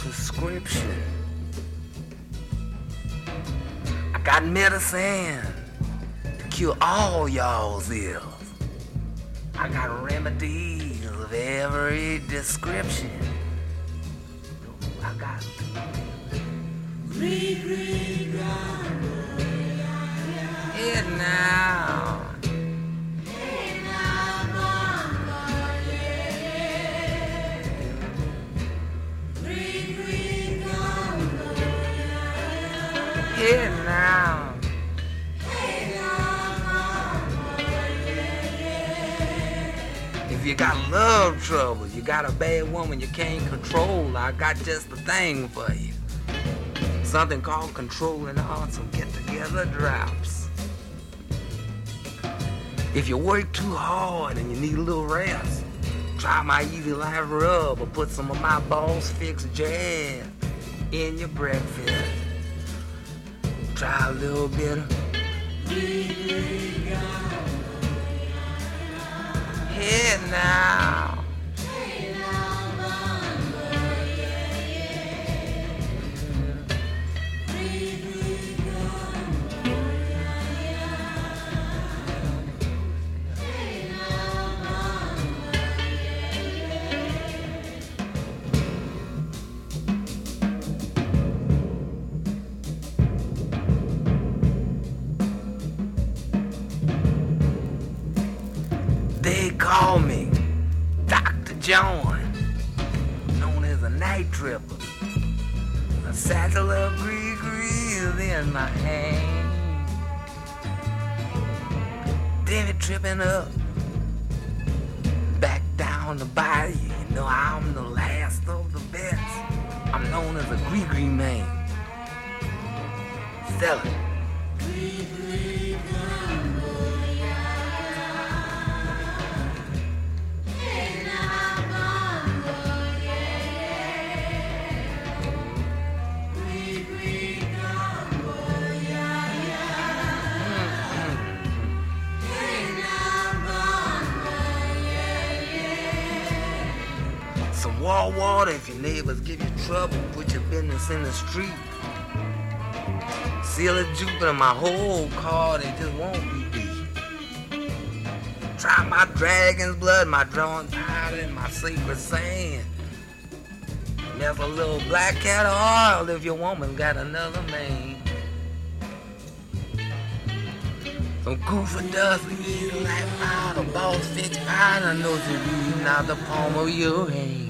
prescription. I got medicine to cure all y'all's ills. I got remedies of every description. I got. It now. Here now. If you got love trouble, you got a bad woman you can't control, I got just the thing for you. Something called controlling awesome get together drops. If you work too hard and you need a little rest, try my easy life rub or put some of my balls fixed jam in your breakfast. Try a little bit of Here now. In my hand. It tripping up, back down the bayou. You know I'm the last of the best. I'm known as a gree gree man. Sell In the street. Seal Jupiter, my whole car, they just won't be beat. Try my dragon's blood, my drawn powder, and my secret sand. There's a little black cat oil if your woman got another man. Some goofy dust, you like powder, boss fix powder, knows you reading out the palm of your hand.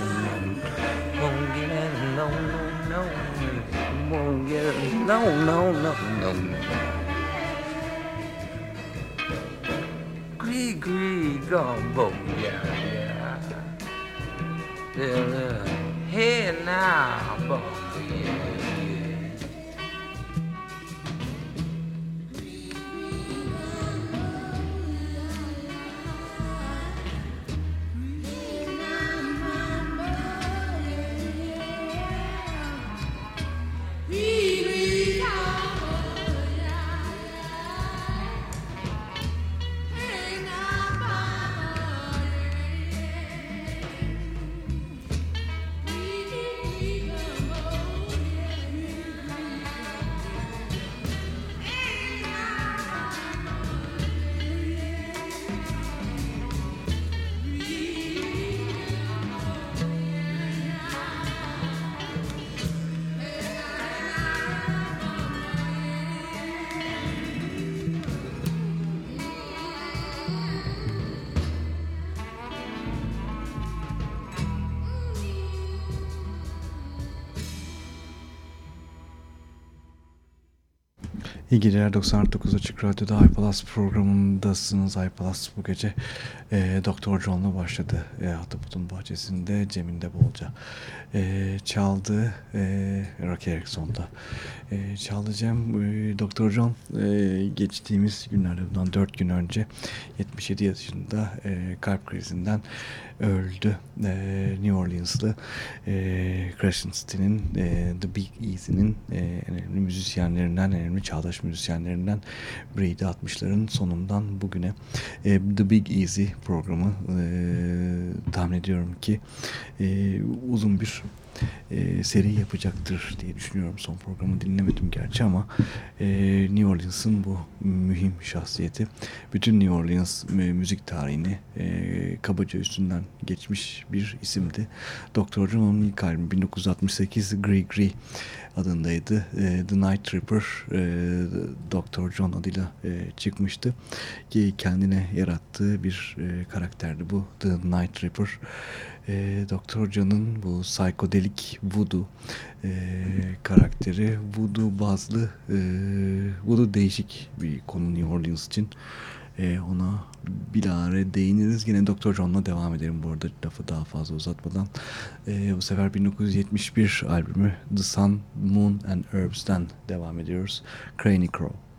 no, no, no, no, no. Gree, gree, gumbo, yeah, yeah. Yeah, yeah. Hey now, bumbo, İyi geceler 99 Açık Radyo'da iPalaz programındasınız. iPalaz bu gece e, Doktor John'la başladı. E, Hataput'un bahçesinde Cem'inde bolca e, çaldı. E, Rock Erickson'da e, çaldı Cem. E, Doktor John e, geçtiğimiz günlerde bundan 4 gün önce 77 yaşında e, kalp krizinden öldü. E, New Orleans'lı e, Crescent e, The Big Easy'nin e, önemli müzisyenlerinden, önemli çağdaş müzisyenlerinden biriydi 60'ların sonundan bugüne. E, The Big Easy programı e, tahmin ediyorum ki e, uzun bir e, seri yapacaktır diye düşünüyorum. Son programı dinlemedim gerçi ama e, New Orleans'ın bu mühim şahsiyeti bütün New Orleans müzik tarihini e, kabaca üstünden geçmiş bir isimdi. Dr. John'un ilk albümü 1968 Grey Grey adındaydı. E, The Night Tripper e, Dr. John adıyla e, çıkmıştı. Ki kendine yarattığı bir e, karakterdi bu The Night Tripper Doktor John'ın bu psikodelik voodoo e, karakteri voodoo bazlı e, voodoo değişik bir konu New Orleans için e, ona bilare değiniriz. Yine Doktor John'la devam edelim bu arada lafı daha fazla uzatmadan. E, bu sefer 1971 albümü The Sun, Moon and Herbs'ten devam ediyoruz. Cranny Crow.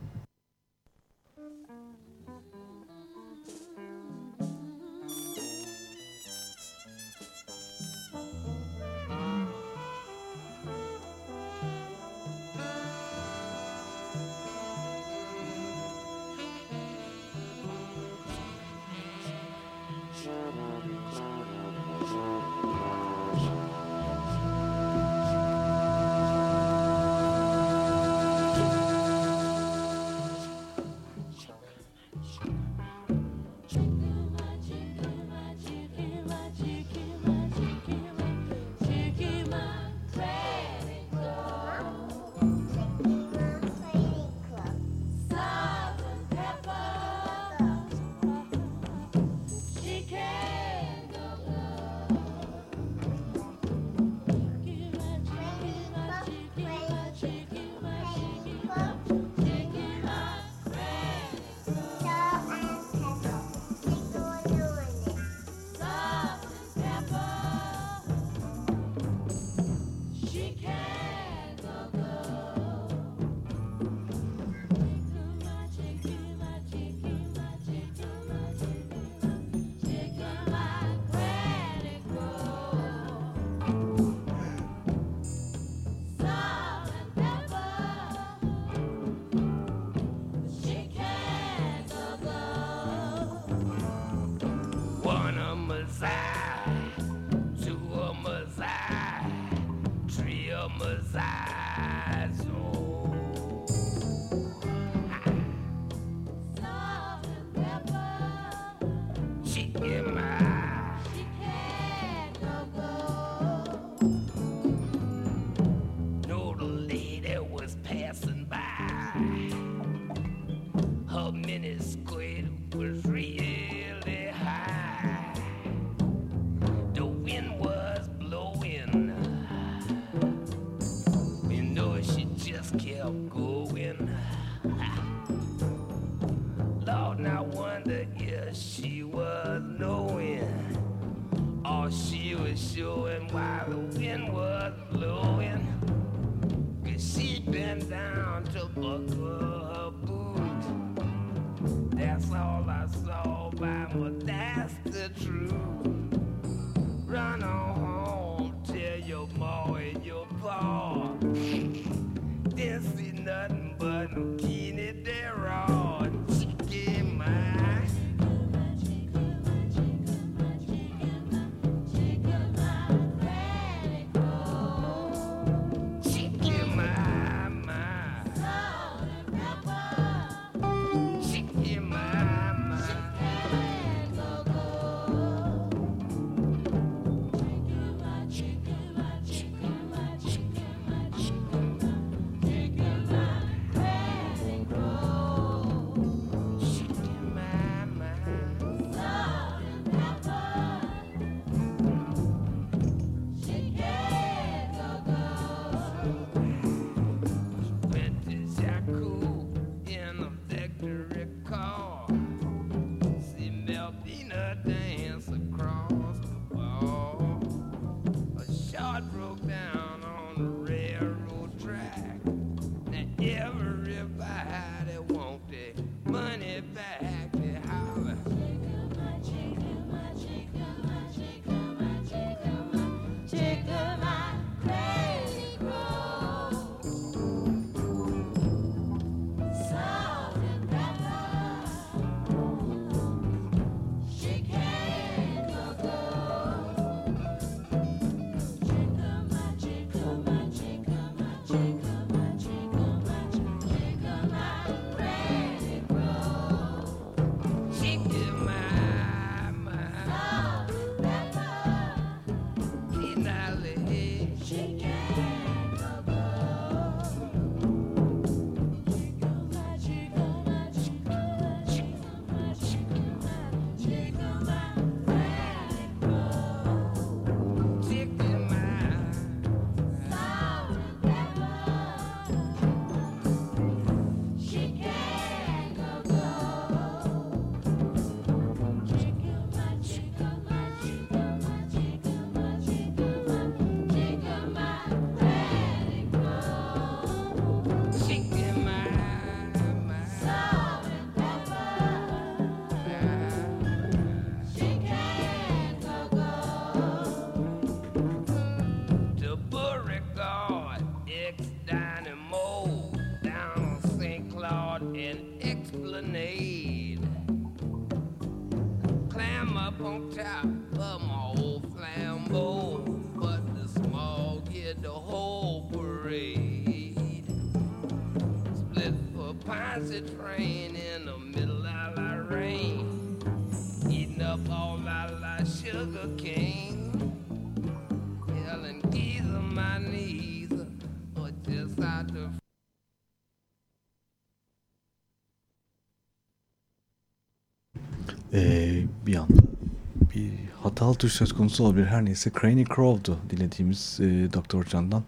Tuş söz konusu olabilir. Her neyse Craney Crow'du dinlediğimiz e, Dr. Can'dan.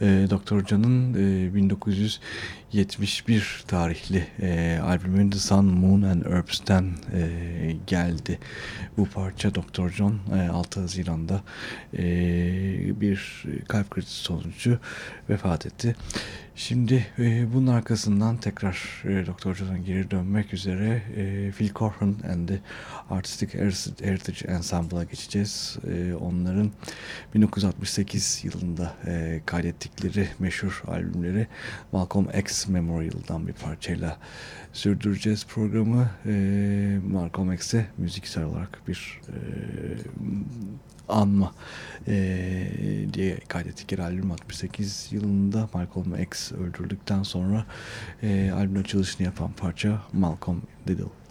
E, Dr. Can'ın e, 1971 tarihli e, albümün The Sun, Moon and Herbs'ten e, geldi. Bu parça Dr. John e, 6 Haziran'da e, bir kalp krizi sonucu vefat etti. Şimdi e, bunun arkasından tekrar e, Dr. John'a geri dönmek üzere e, Phil Cochran and the Artistic Heritage Ensemble'a geçeceğiz. E, onların 1968 yılında e, kaydettikleri meşhur albümleri Malcolm X Memorial'dan bir parçayla sürdüreceğiz programı. E, Malcolm X'e müziksel olarak bir e, anma e, diye kaydettikleri albüm 68 yılında Malcolm X öldürüldükten sonra e, albümün açılışını yapan parça Malcolm Little.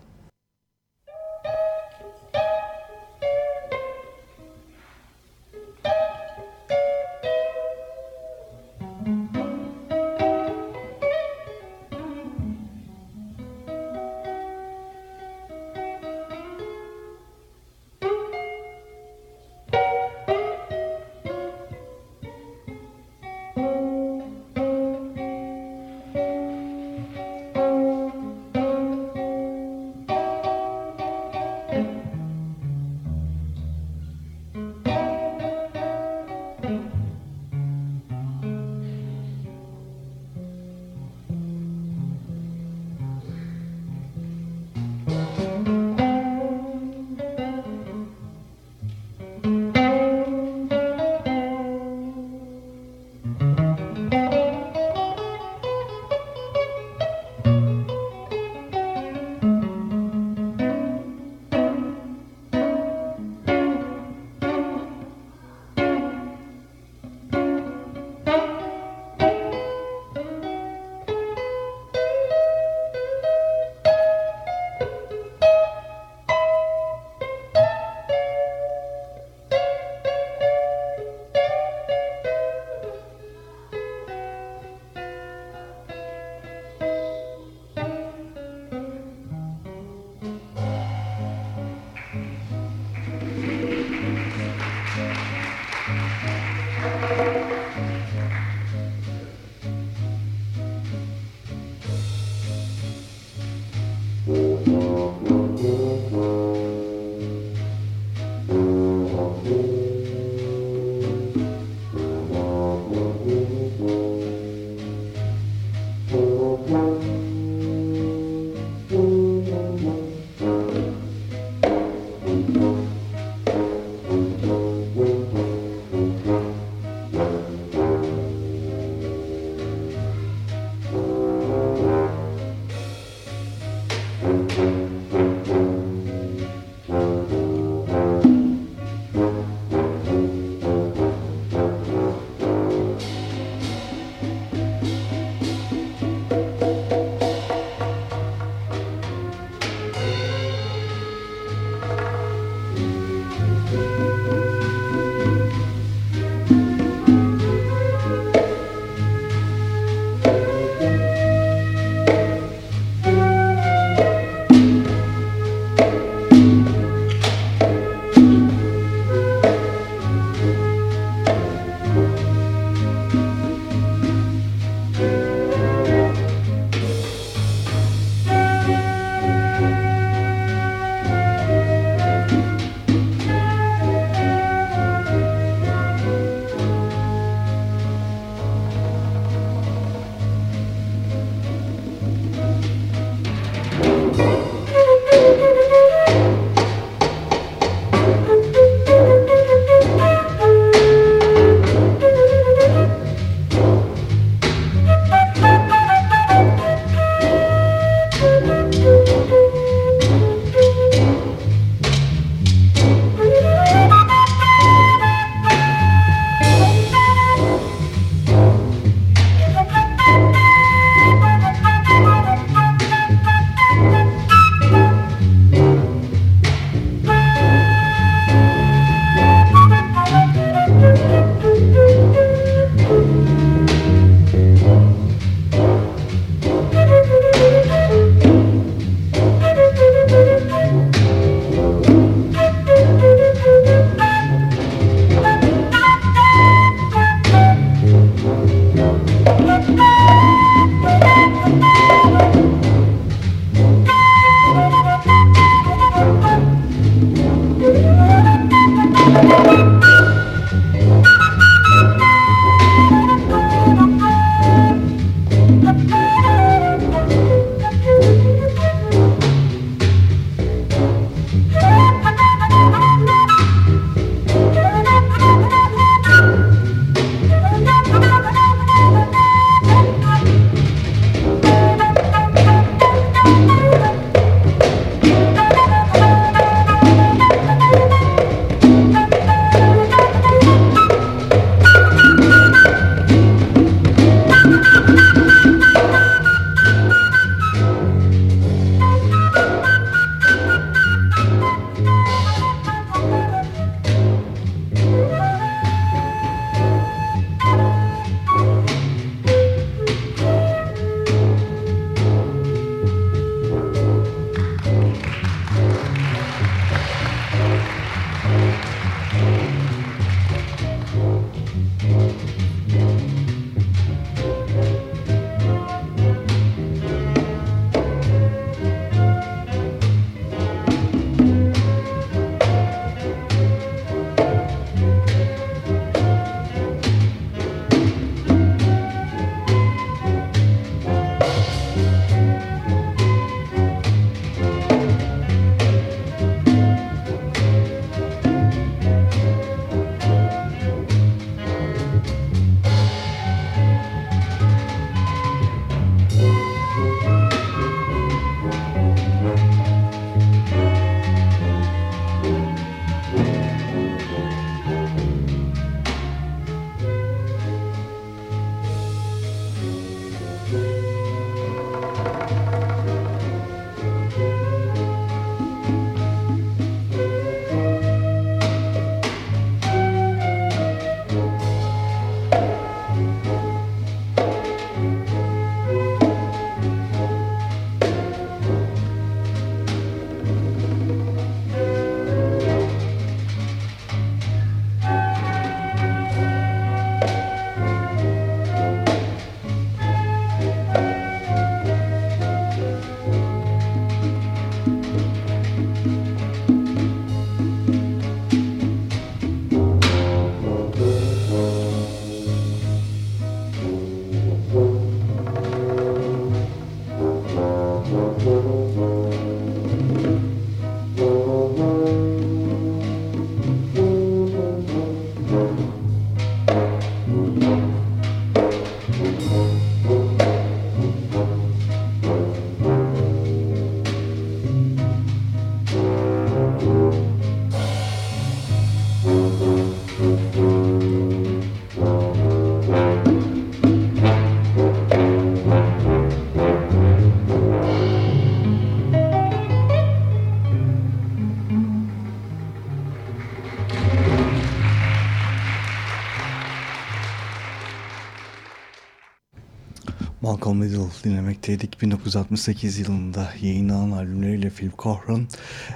Malcolm Middle dinlemekteydik. 1968 yılında yayınlanan albümleriyle Phil Cochran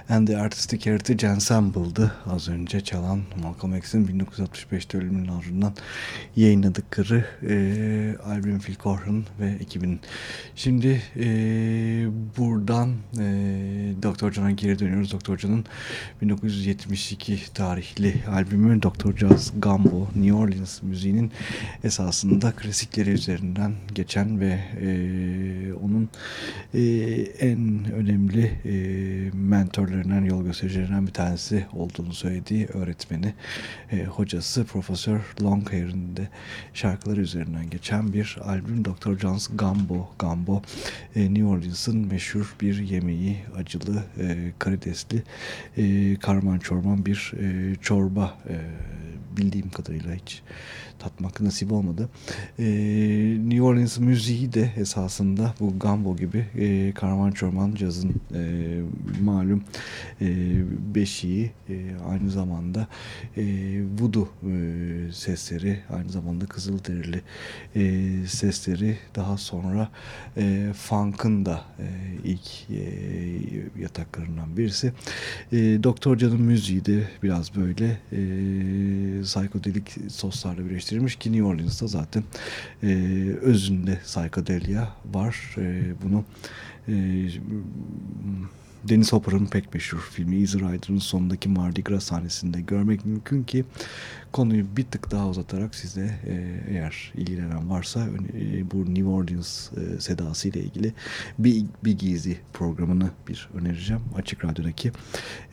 and the Artistic Heritage Ensemble'dı. Az önce çalan Malcolm X'in 1965'te ölümünün ardından yayınladıkları e, albüm Phil Cochran ve ekibin. Şimdi e, buradan e, Dr. John'a geri dönüyoruz. Dr. John'un 1972 tarihli albümü Dr. Jazz Gumbo New Orleans müziğinin esasında klasikleri üzerinden geçen ve e, onun e, en önemli e, mentorlarından, yol göstericilerinden bir tanesi olduğunu söylediği öğretmeni, e, hocası Profesör Longhair'ın de şarkıları üzerinden geçen bir albüm Dr. John's Gumbo. Gumbo, e, New Orleans'ın meşhur bir yemeği, acılı, e, karidesli, e, karman çorman bir e, çorba e, bildiğim kadarıyla hiç tatmak nasip olmadı. E, New Orleans müziği de esasında bu Gambo gibi e, Karman cazın e, malum e, beşiği e, aynı zamanda e, voodoo e, sesleri aynı zamanda Kızılderili e, sesleri daha sonra e, funk'ın da e, ilk e, yataklarından birisi. E, Doktor Can'ın müziği de biraz böyle e, psikodelik soslarla birleştirilmiş ki New Orleans'ta zaten e, özünde psikodelia var. E, bunu e, Dennis Hopper'ın pek meşhur filmi Easy Rider'ın sonundaki Mardi Gras sahnesinde görmek mümkün ki konuyu bir tık daha uzatarak size e, eğer ilgilenen varsa e, bu New Orleans e, sedası ile ilgili bir, bir gizi programını bir önereceğim. Açık Radyo'daki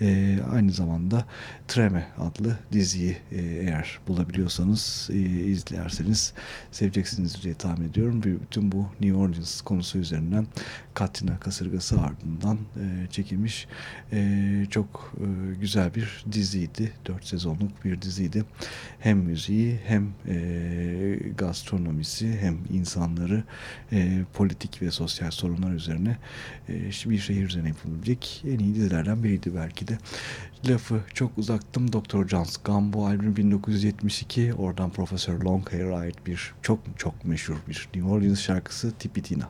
e, aynı zamanda Treme adlı diziyi e, eğer bulabiliyorsanız e, izlerseniz seveceksiniz diye tahmin ediyorum. Bütün bu New Orleans konusu üzerinden Katina kasırgası ardından e, çekilmiş e, çok e, güzel bir diziydi. Dört sezonluk bir diziydi hem müziği hem e, gastronomisi hem insanları e, politik ve sosyal sorunlar üzerine e, bir şehir üzerine yapılabilecek en iyi dizilerden biriydi belki de. Lafı çok uzaktım. Dr. John's Gumbo albüm 1972. Oradan Profesör Longhair'a ait bir çok çok meşhur bir New Orleans şarkısı Tipitina.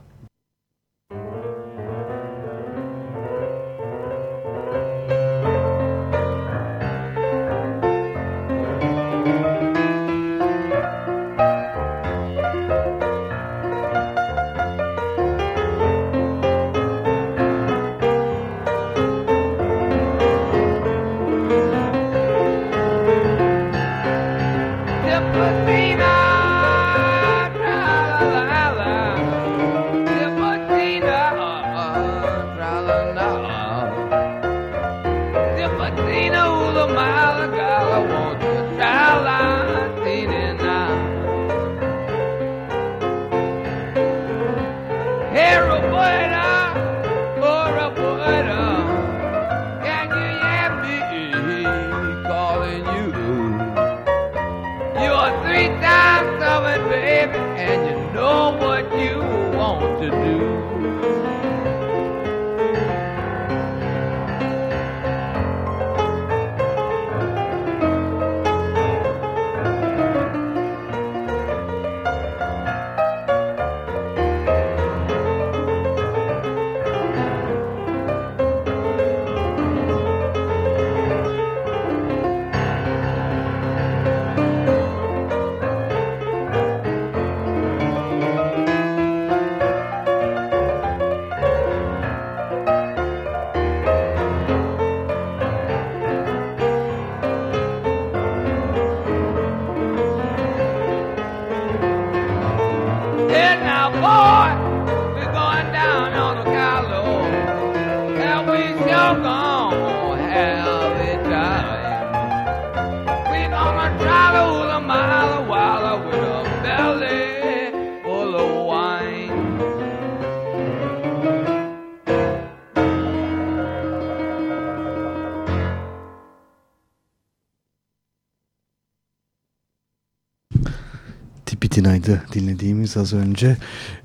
Midnight'ı dinlediğimiz az önce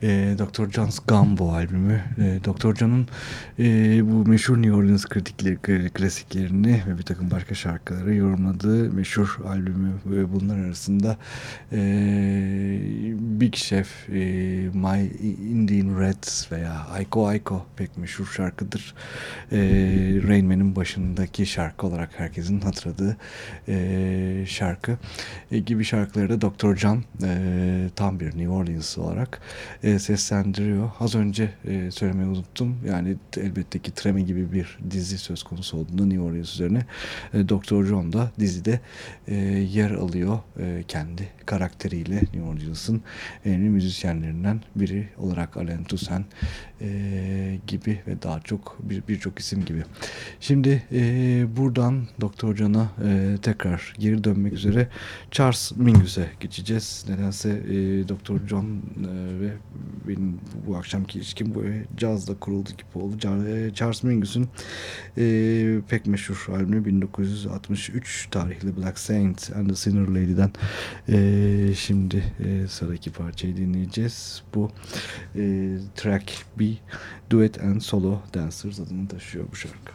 e, Dr. John's Gumbo albümü. E, Dr. John'un e, bu meşhur New Orleans kritikleri, klasiklerini ve bir takım başka şarkıları yorumladığı meşhur albümü ve bunlar arasında e, Big Chef, e, My Indian Reds veya Aiko Aiko pek meşhur şarkıdır. E, Rain Man'in başındaki şarkı olarak herkesin hatırladığı e, şarkı e, gibi şarkıları da Dr. John e, tam bir New Orleans olarak e, seslendiriyor. Az önce e, söylemeyi unuttum. Yani elbette ki Treme gibi bir dizi söz konusu olduğunda New Orleans üzerine e, Dr. John da dizide e, yer alıyor. E, kendi karakteriyle New Orleans'ın önemli müzisyenlerinden biri olarak Alain Toussaint e, gibi ve daha çok birçok bir isim gibi. Şimdi e, buradan Dr. John'a e, tekrar geri dönmek üzere Charles Mingus'e geçeceğiz. Nedense e, Dr. John e, ve benim bu akşamki ilişkim böyle cazla kuruldu gibi oldu. Charles Mingus'un e, pek meşhur albümü 1963 tarihli Black Saint and the Sinner Lady'den e, şimdi e, sıradaki parçayı dinleyeceğiz. Bu e, track B Duet and Solo Dancers adını taşıyor bu şarkı.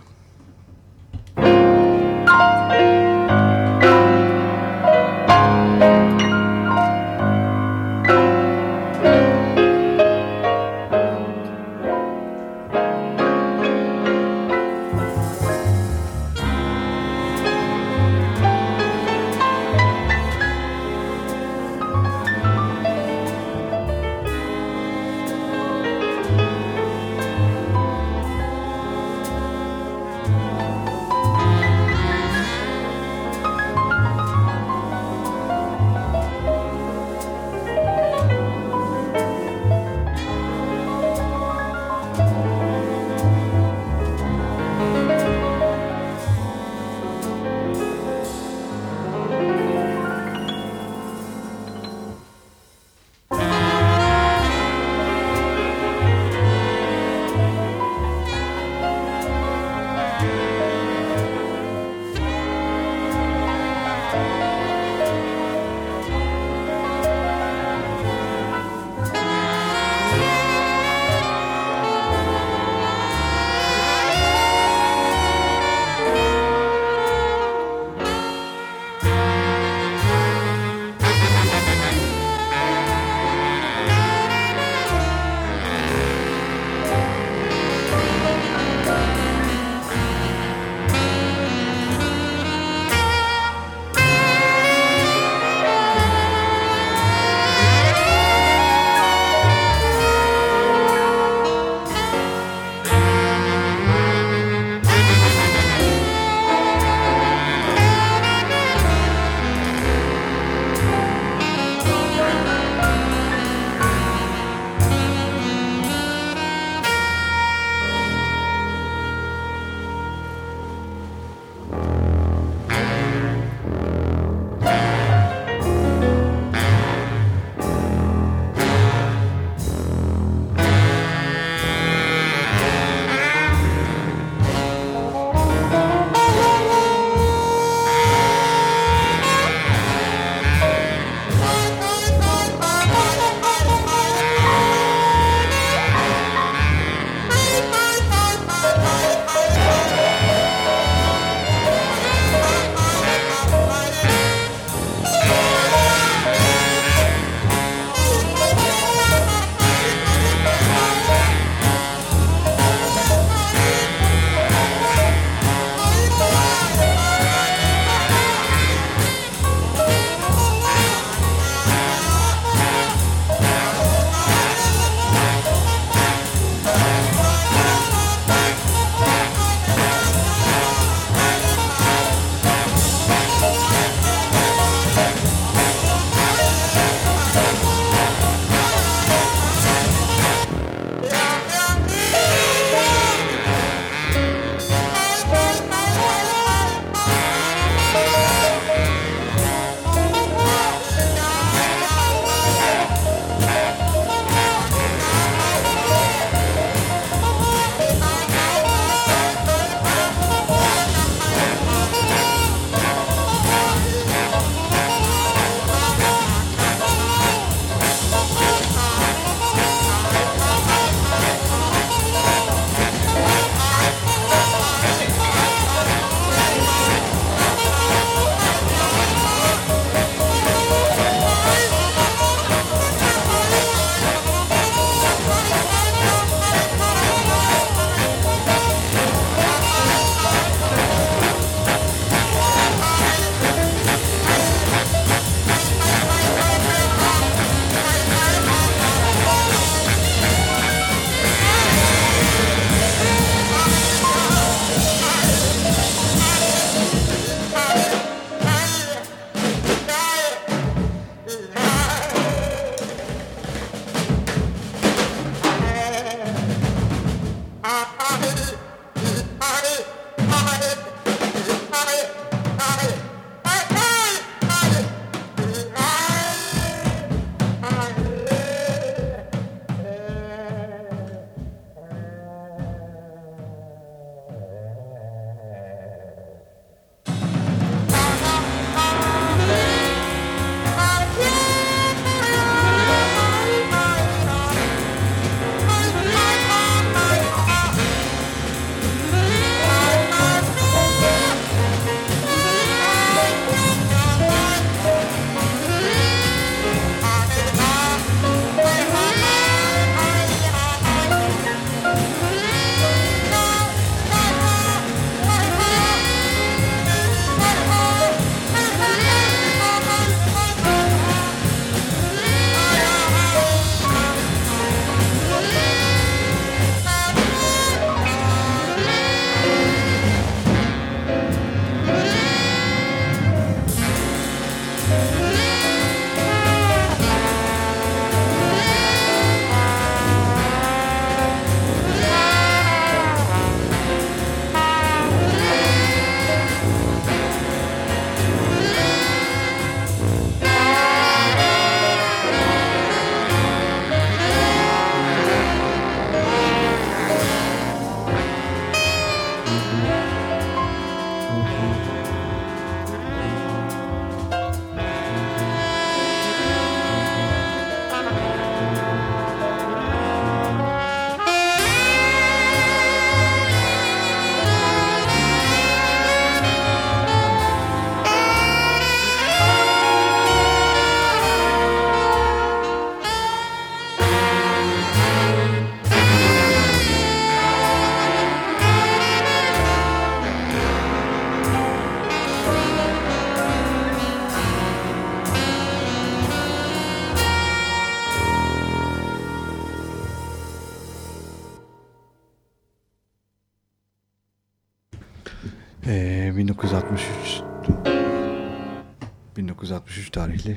Ee,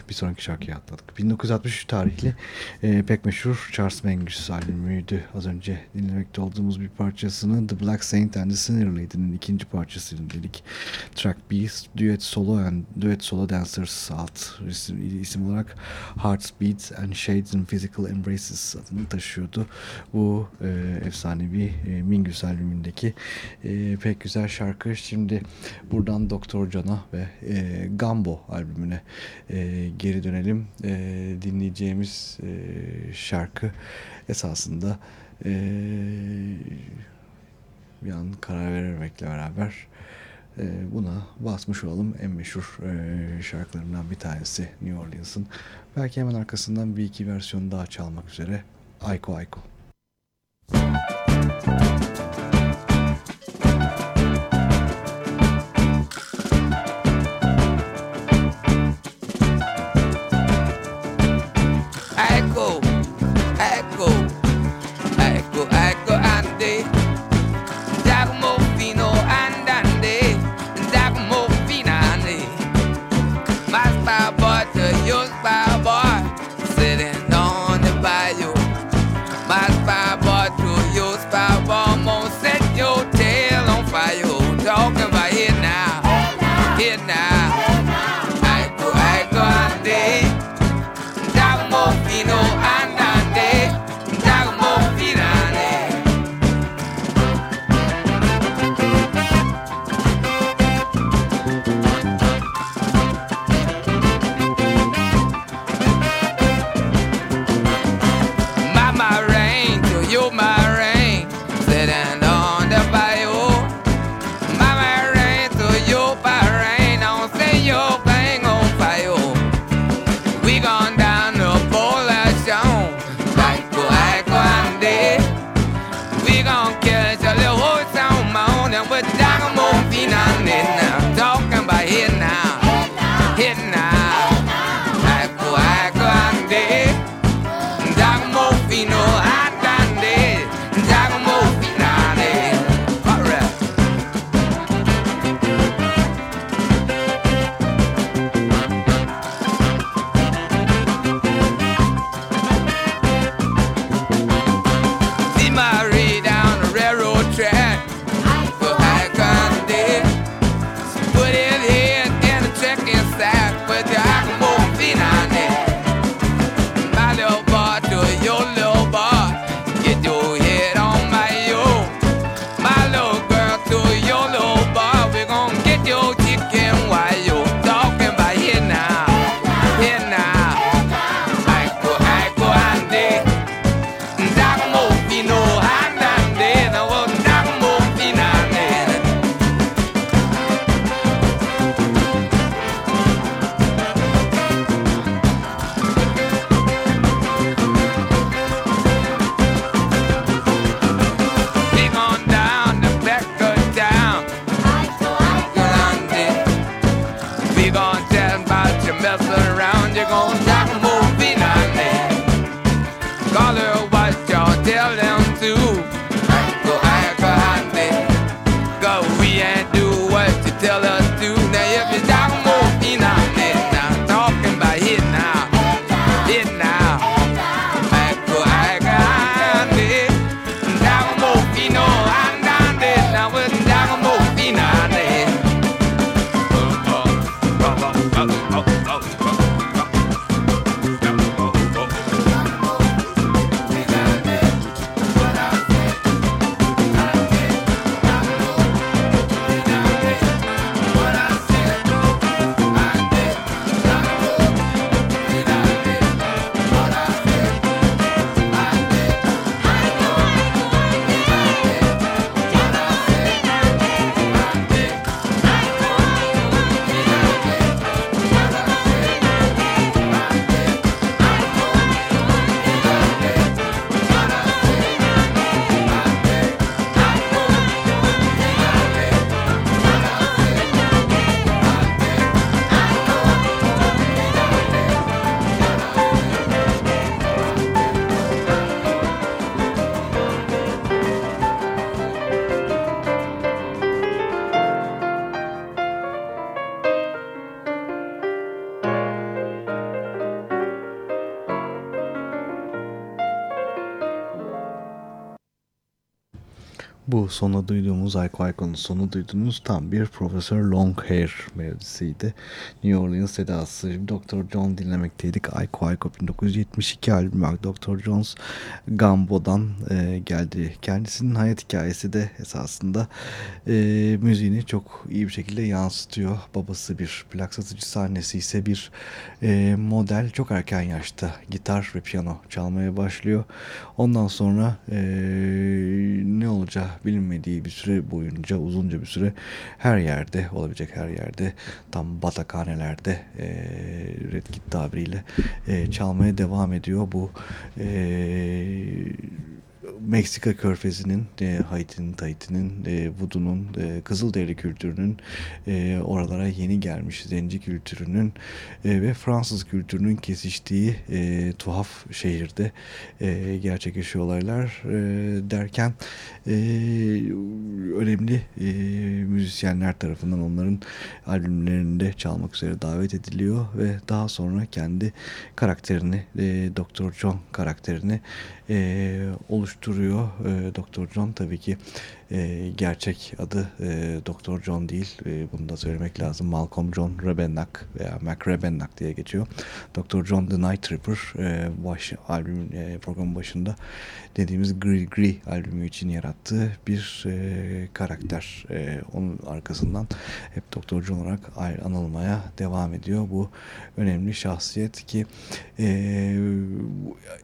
bir sonraki şarkıya atladık. 1963 tarihli e, pek meşhur Charles Mingus albümüydü. Az önce dinlemekte olduğumuz bir parçasını The Black Saint and the Sinner Lady'nin ikinci parçasını dedik. Track B, Duet Solo and Duet Solo Dancers alt isim, isim olarak Hearts Beats and Shades and Physical Embraces adını taşıyordu. Bu e, efsanevi e, Mingus albümündeki e, pek güzel şarkı. Şimdi buradan Doktor Can'a ve e, Gambo albümü albümüne e, geri dönelim. E, dinleyeceğimiz e, şarkı esasında e, bir an karar veremekle beraber e, buna basmış olalım. En meşhur e, şarkılarından bir tanesi New Orleans'ın. Belki hemen arkasından bir iki versiyonu daha çalmak üzere. Ayko Ayko. Müzik now. Bu sona duyduğumuz Ayko Ayko'nun sonu duyduğunuz tam bir Profesör Longhair melodisiydi. New Orleans sedası. Dr. John dinlemekteydik. Ayko Ayko 1972 albümü Dr. Jones Gambo'dan e, geldi. Kendisinin hayat hikayesi de esasında e, müziğini çok iyi bir şekilde yansıtıyor. Babası bir plak satıcısı, annesi ise bir e, model. Çok erken yaşta gitar ve piyano çalmaya başlıyor. Ondan sonra e, ne olacağı bilinmediği bir süre boyunca uzunca bir süre her yerde olabilecek her yerde tam batakhanelerde e, Red Kit tabiriyle e, çalmaya devam ediyor. Bu e, Meksika körfezinin, e, Haiti'nin, Tahiti'nin, e, Voodoo'nun, e, Kızılderili kültürünün, e, oralara yeni gelmiş zenci kültürünün e, ve Fransız kültürünün kesiştiği e, tuhaf şehirde e, gerçekleşiyor olaylar e, derken e, önemli e, müzisyenler tarafından onların albümlerinde çalmak üzere davet ediliyor ve daha sonra kendi karakterini, e, Dr. John karakterini e, oluşturuyor. E, Dr. John tabii ki e, gerçek adı e, Dr. John değil. E, bunu da söylemek lazım. Malcolm John Rebennack veya Mac Rebennack diye geçiyor. Dr. John The Night Tripper e, baş, albüm e, programın başında dediğimiz Gree Gree albümü için yarattığı bir e, karakter. E, onun arkasından hep Dr. John olarak anılmaya devam ediyor. Bu önemli şahsiyet ki e,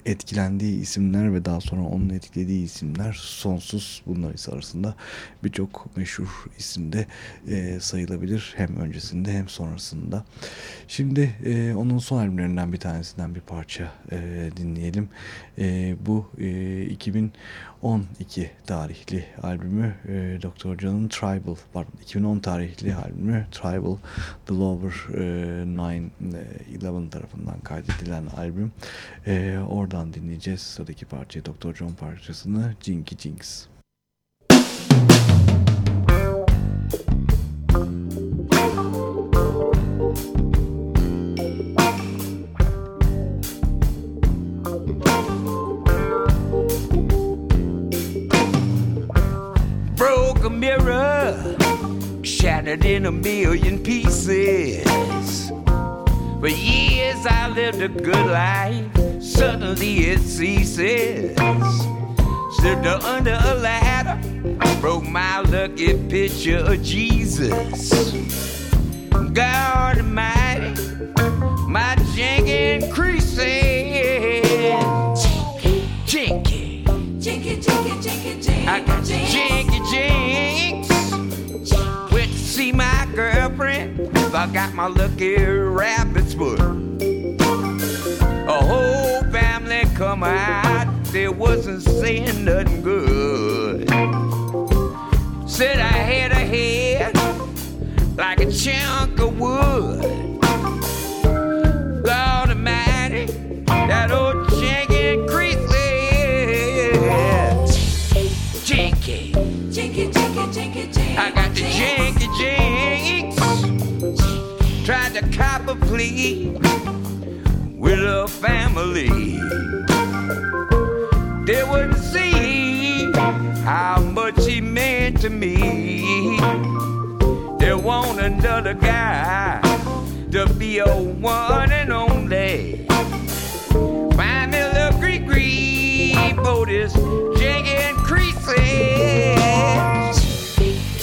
etkilendiği isimler ve daha sonra onun etkilediği isimler sonsuz bunlar ise arasında birçok meşhur isimde e, sayılabilir. Hem öncesinde hem sonrasında. Şimdi e, onun son albümlerinden bir tanesinden bir parça e, dinleyelim. E, bu e, 2012 tarihli albümü e, Dr. John'un Tribal, pardon 2010 tarihli albümü Tribal The Lover e, 9 e, tarafından kaydedilen albüm. E, oradan dinleyeceğiz sıradaki parçayı Dr. John parçasını Jinky Jinx. Broke a mirror, shattered in a million pieces. For years I lived a good life, suddenly it ceases. Slipped under a ladder, broke my picture of Jesus. God Almighty, my jank increases. Jinky, Jinky, jinky, jinky, jinky. I got jinky jinks. Went to see my girlfriend. I got my lucky rabbit's foot. A whole family come out. They wasn't saying nothing good. Said I had a head like a chunk of wood. Lord Almighty, that old janky creases. Jinky. Jinky, jinky, jinky, jinky. I got the janky jinks. Tried to cop a plea with a family. They wouldn't see how much he meant to me. They want another guy to be a one and only. Find me a little Greek Greek for this janky and creases.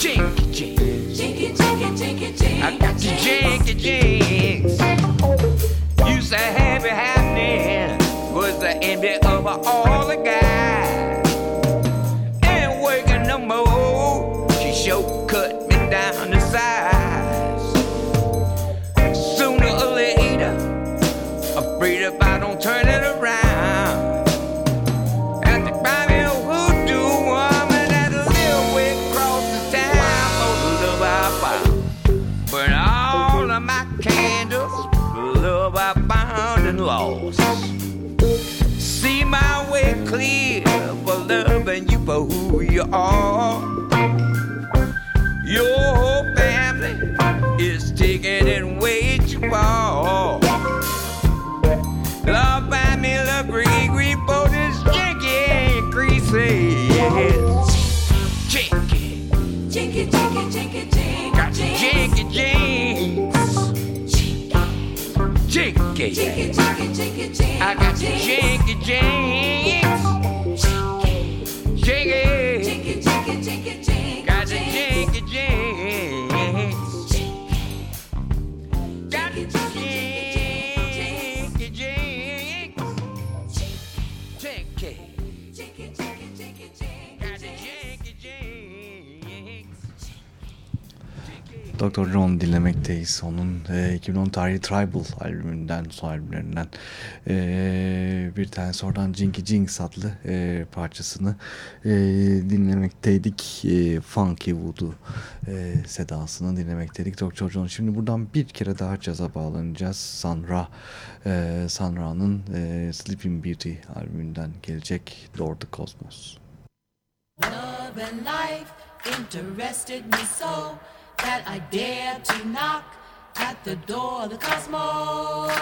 Jinky jink. Jinky, jinky, jinky, jinky. I got the janky jinks. Used to have it happening. Was the envy of all the guys. you. Your whole family is taking it way too far. Love by me, love green, green boat is jinky and greasy. Jinky, jinky, jinky, jinky, jinky. Got jinky jeans. Jinky, jinky, jinky, jinky. I got jinky jeans. Dr. John dinlemekteyiz. Onun e, 2010 tarihi Tribal albümünden, son albümlerinden e, bir tane sonradan Jinky Jinx adlı e, parçasını e, dinlemekteydik. E, funky Voodoo e, sedasını dinlemekteydik Dr. John. Şimdi buradan bir kere daha caza bağlanacağız. Sanra, e, Sanra'nın e, Sleeping Beauty albümünden gelecek Lord the Cosmos. Love and life interested me so that I dared to knock at the door of the cosmos.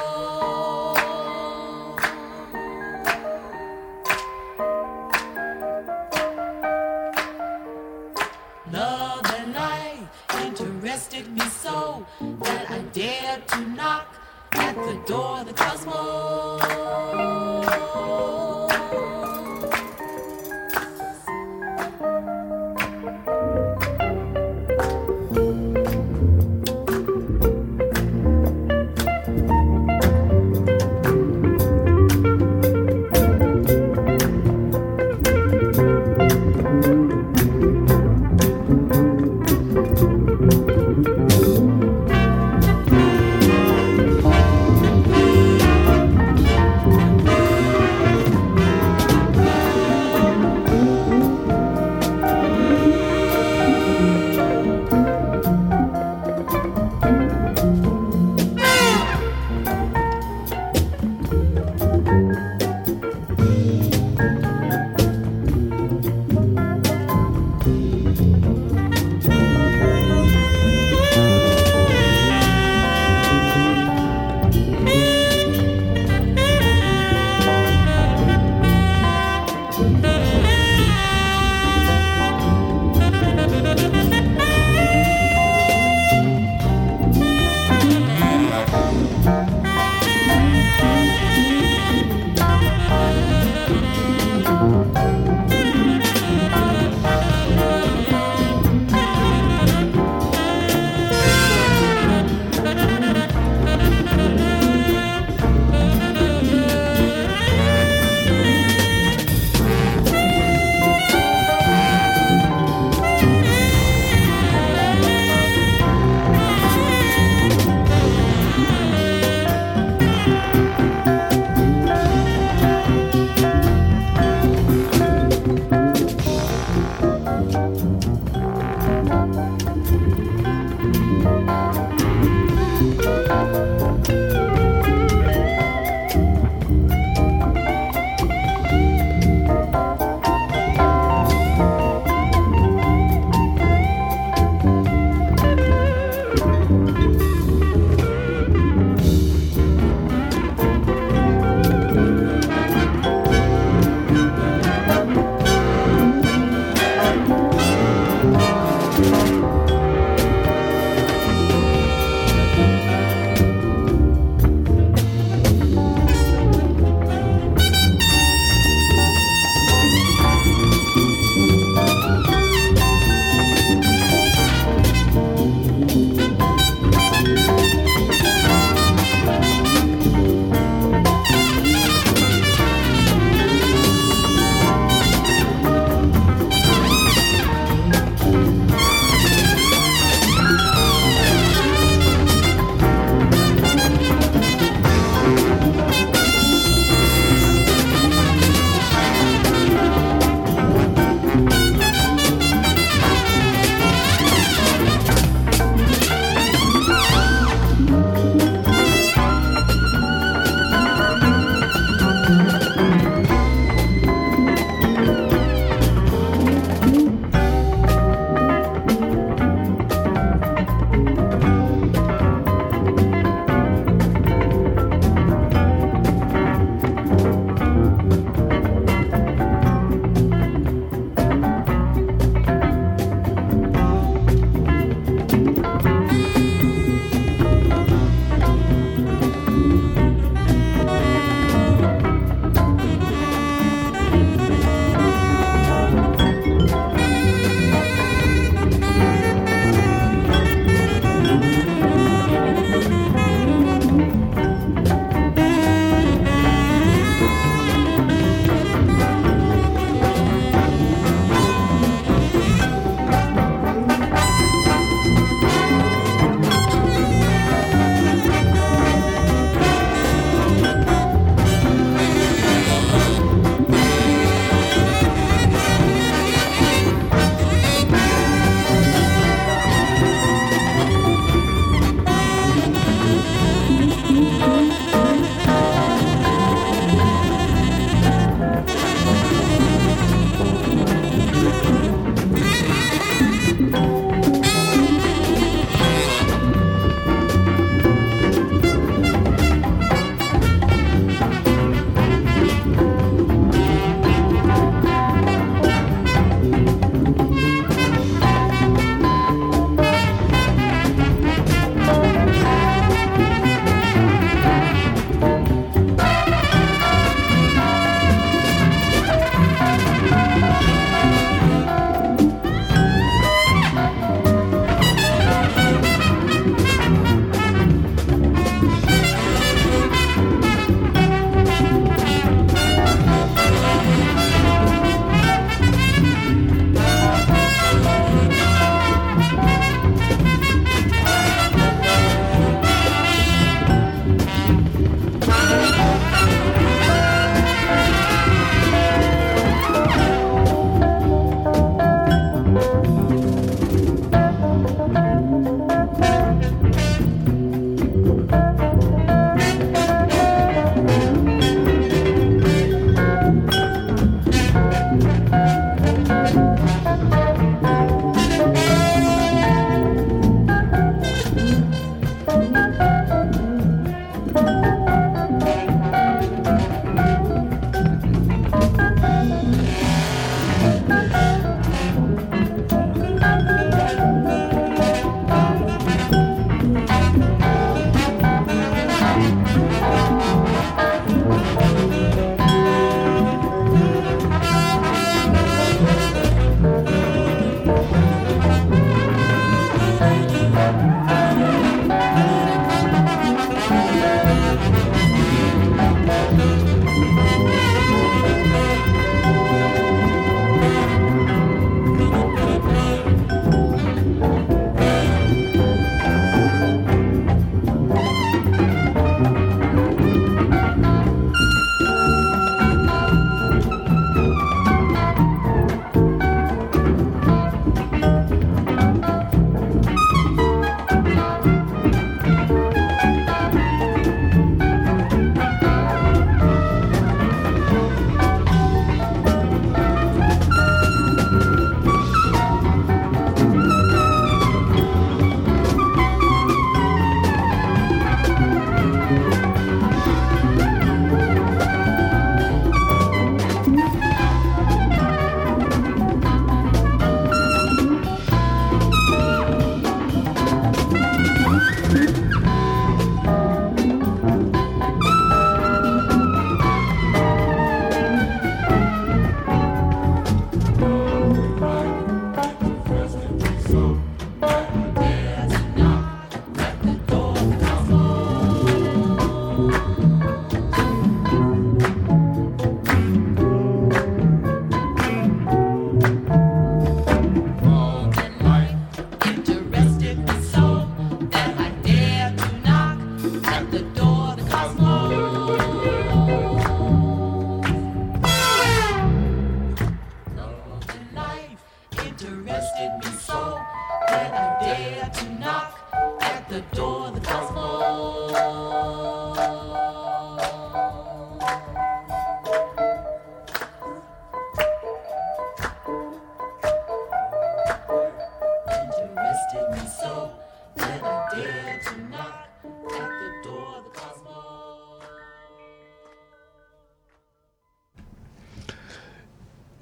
Love and life interested me so that I dared to knock at the door of the cosmos.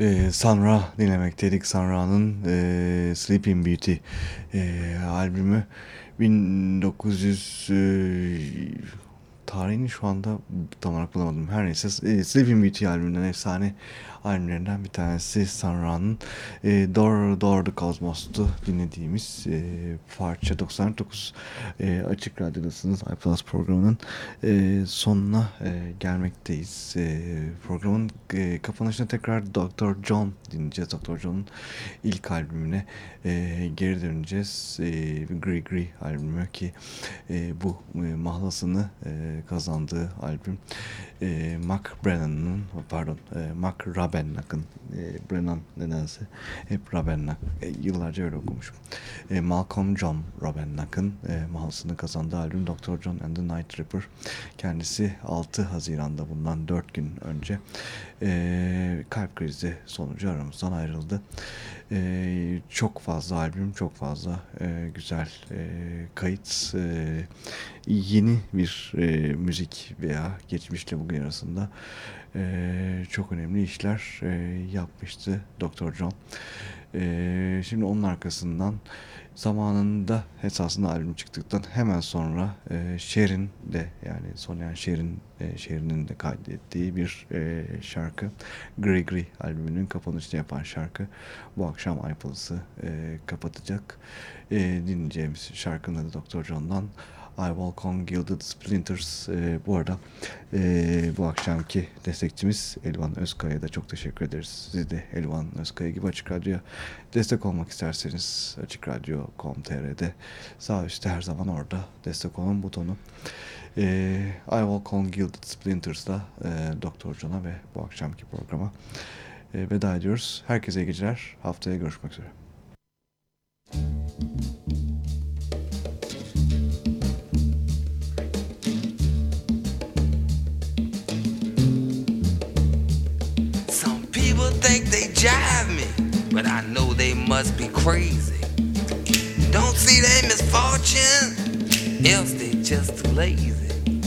E, Sanra dinlemekteydik. Sanra'nın e, Sleeping Beauty e, albümü 1900 e, tarihini şu anda tam olarak bulamadım. Her neyse e, Sleeping Beauty albümünden efsane albümlerinden bir tanesi Sanra'nın e, Door, Door the Cosmos'tu dinlediğimiz e, parça 99 e, Açık Radyo'dasınız iPlus programının e, sonuna e, gelmekteyiz. E, programın e, kapanışında tekrar Dr. John dinleyeceğiz. Dr. John'un ilk albümüne e, geri döneceğiz. E, Gree albümü ki e, bu e, mahlasını e, kazandığı albüm e, Mac Brennan'ın pardon e, Mac Rabennack'ın e, Brennan nedense hep Rabennack e, yıllarca öyle okumuşum. E, Malcolm John Rabennack'ın e, mahlasını kazandığı albüm Dr. John and the Night Ripper. Kendisi 6 Haziran'da bundan 4 gün önce e, kalp krizi sonucu aramızdan ayrıldı. E, çok fazla albüm, çok fazla e, güzel e, kayıt, e, yeni bir e, müzik veya geçmişle bugün arasında e, çok önemli işler e, yapmıştı Dr. John. E, şimdi onun arkasından zamanında esasında albüm çıktıktan hemen sonra e, Şer'in de yani Sonyan Şer'in e, Şer'inin de kaydettiği bir e, şarkı Gregory albümünün kapanışını yapan şarkı bu akşam iPlus'ı e, kapatacak. E, dinleyeceğimiz şarkının adı Dr. John'dan I Walk on Gilded Splinters. E, bu arada e, bu akşamki destekçimiz Elvan Özkaya'ya da çok teşekkür ederiz. Siz de Elvan Özkaya gibi Açık Radyo'ya destek olmak isterseniz Açık Radyo.com.tr'de sağ üstte her zaman orada destek olun butonu. E, I Walk on Gilded Splinters'da e, Doktor John'a ve bu akşamki programa e, veda ediyoruz. Herkese iyi geceler. Haftaya görüşmek üzere. think they jive me, but I know they must be crazy. Don't see their misfortune, else they just lazy.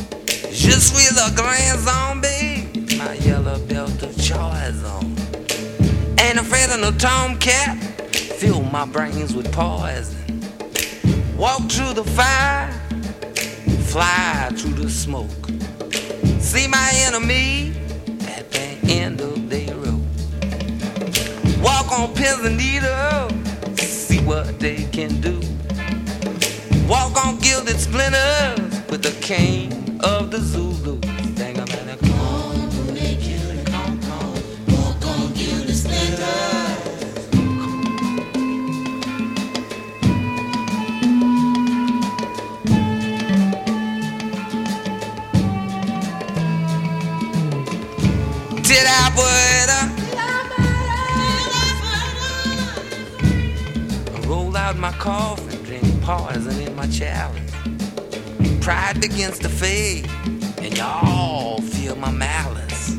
Je suis le grand zombie, my yellow belt of choice on. Ain't afraid of no tomcat, fill my brains with poison. Walk through the fire, fly through the smoke. See my enemy at the end of on pins and needles, see what they can do. Walk on gilded splinters with the cane of the Zulu. Dang, out my coffin, drink poison in my chalice. Pride begins to fade, and y'all feel my malice.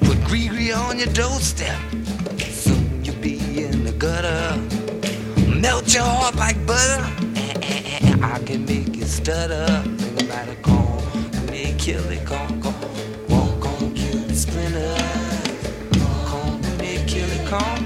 Put Gregory on your doorstep, soon you'll be in the gutter. Melt your heart like butter, I can make it stutter. Think about it, come, me kill it, come, come. Walk on, kill the splinter. Come, me kill it, come,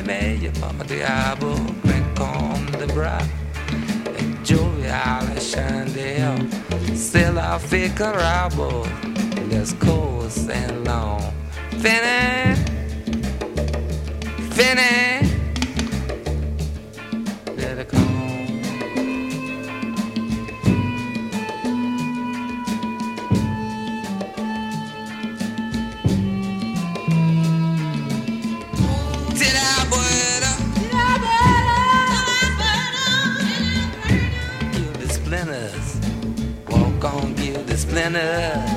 sei meglio, mamma diavolo, con the bra e gioviale scendio, se la fica rabo, le and no. Fine, fine. The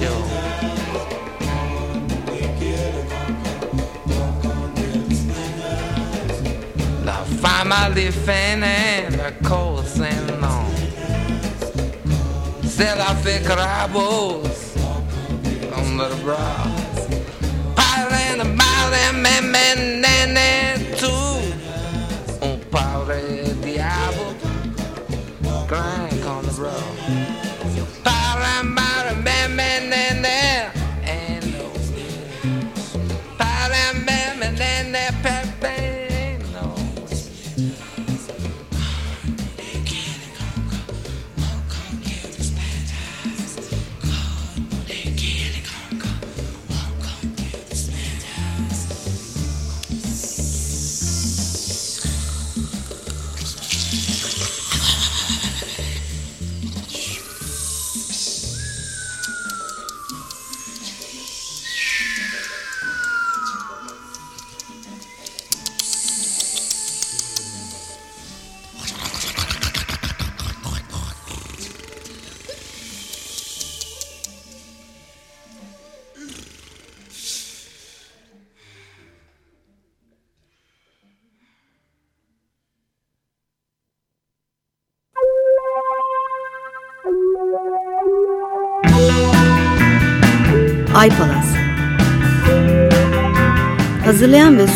show. La family fin and la cosa no. Se la fe crabos on the bra. Parle, parle, me, me, nene, tu. Un pobre diablo. Crying on the road.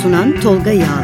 Sunan Tolga Yağlı.